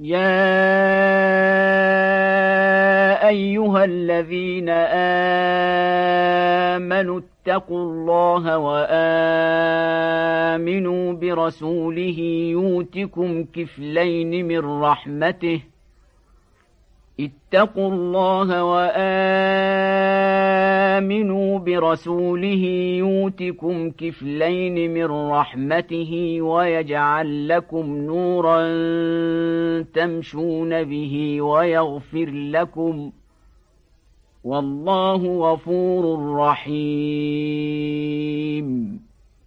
يا ايها الذين امنوا اتقوا الله وامنوا برسوله يؤتكم كفلين من رحمته اتقوا الله وامنوا برسوله يؤتكم كفلين من رحمته ويجعل لكم نورا تمشون به ويغفر لكم. والله غفور رحيم.